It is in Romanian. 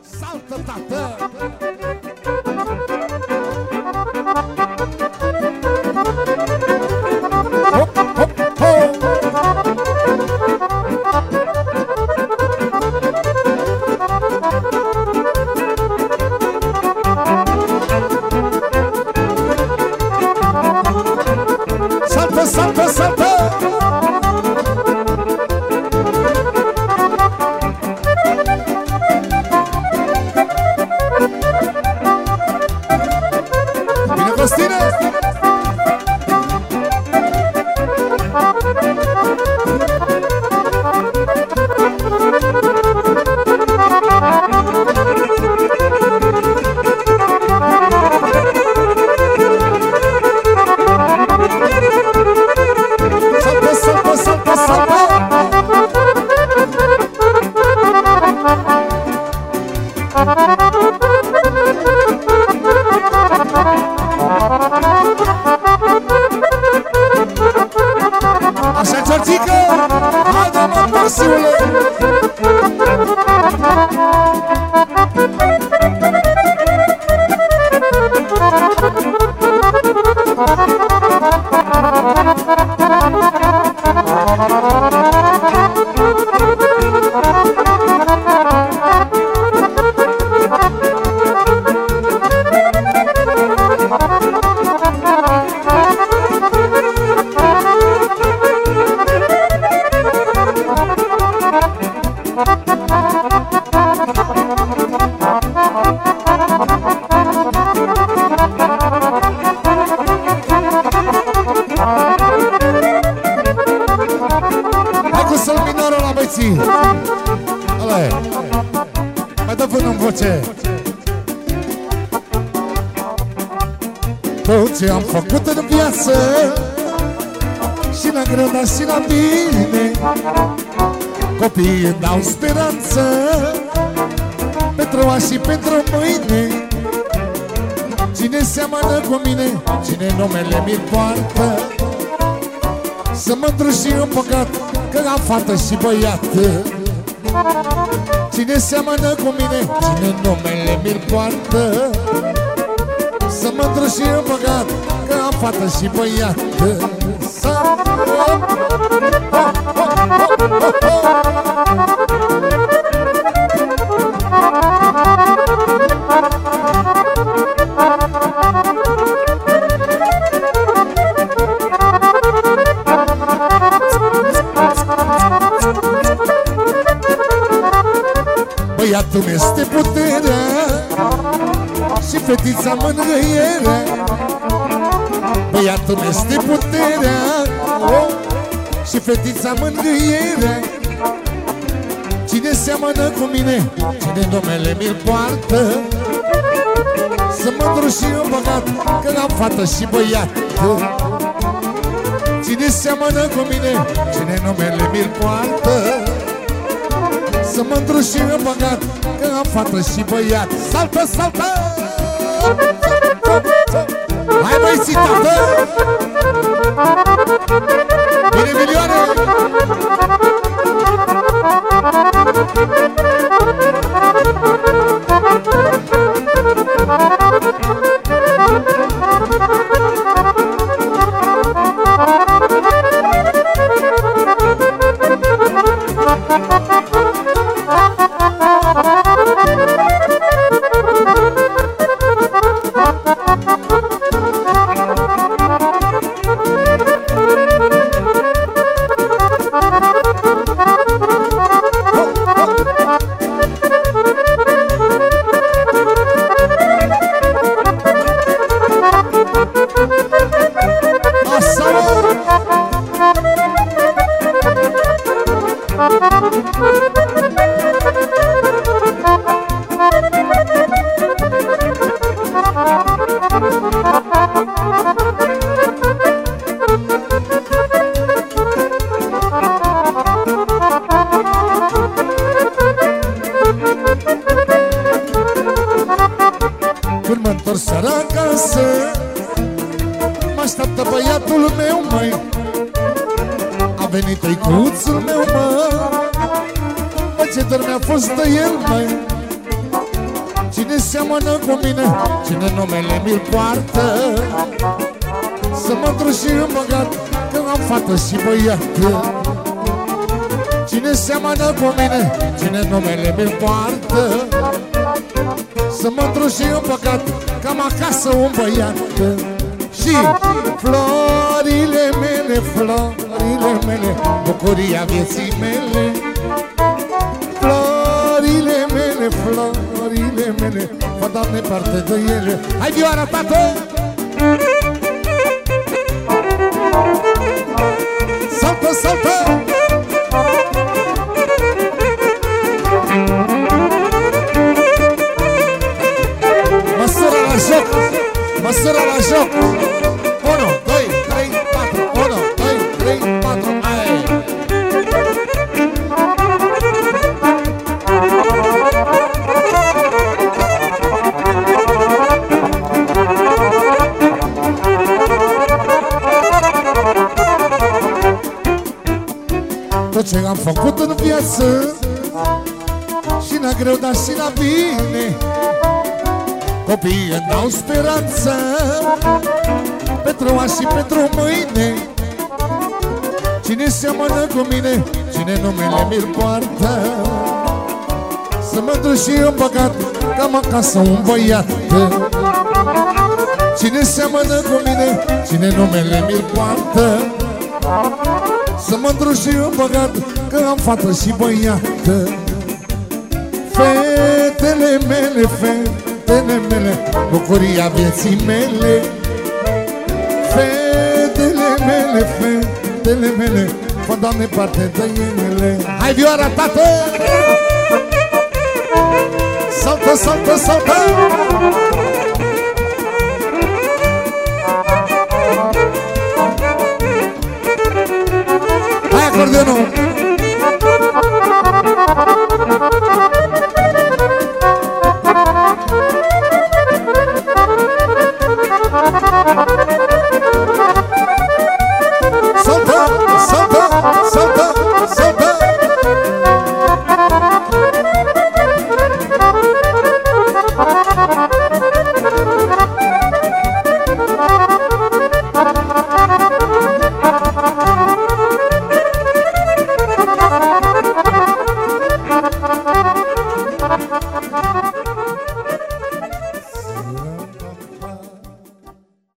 Saltă, tată! Hai băieții! Ăla e! Mai dă până în voce! Tot ce am făcut în viață Și la greu, dar și la bine Copiii îmi dau speranță Pentru azi și pentru mâine Cine seamănă cu mine Cine numele mi poartă Să mă și în păcat Că am fată și băiat. Cine seamănă cu mine Cine numele mi-l poartă. Să mă și în păcat Că am fată și băiat. Să... Băiatul este puterea Și fetița mângâierea Băiatul este puterea oh, Și fetița mângâierea Cine seamănă cu mine Cine numele mi-l poartă? Să mândru și eu băgat Că am fată și băiat. Cine seamănă cu mine Cine numele mi-l poartă să mândru și împăgat Că am fată și băiat Saltă, saltă! Hai băieții, tată! Bine, milioane! Mă întorc seara acasă. Mă așteaptă băiatul meu, măi. A venit tăicuțul meu, mă. Mă Ce dor mi-a fost de el, mai Cine seamănă cu mine Cine numele mi-l poartă? Să mă și îmbăgat Că am fată și băiată. Cine seamănă cu mine Cine numele mi-l poartă Să mă și îmbăgat Că am acasă un băiat. Și florile mele, florile mele Bucuria vieții mele. Florile mele, florile mele Fă, Doamne, parte de ele. Hai, vioara, tată! Saltă, Tot ce am făcut în viață. Și la greu, dar și la bine. Copiii îmi dau speranță. Pentru azi și pentru mâine. Cine seamănă cu mine Cine numele mi-l poartă. Să mă duc și eu băgat Că am acasă un băiat. Cine seamănă cu mine Cine numele mi-l poartă Să mă duc și eu băgat Că am fată și băiată Fetele mele, fetele mele Bucuria vieții mele Fetele mele, fetele mele Fă, Doamne, parte de ele Hai, vioara, tată! Saltă, saltă, saltă!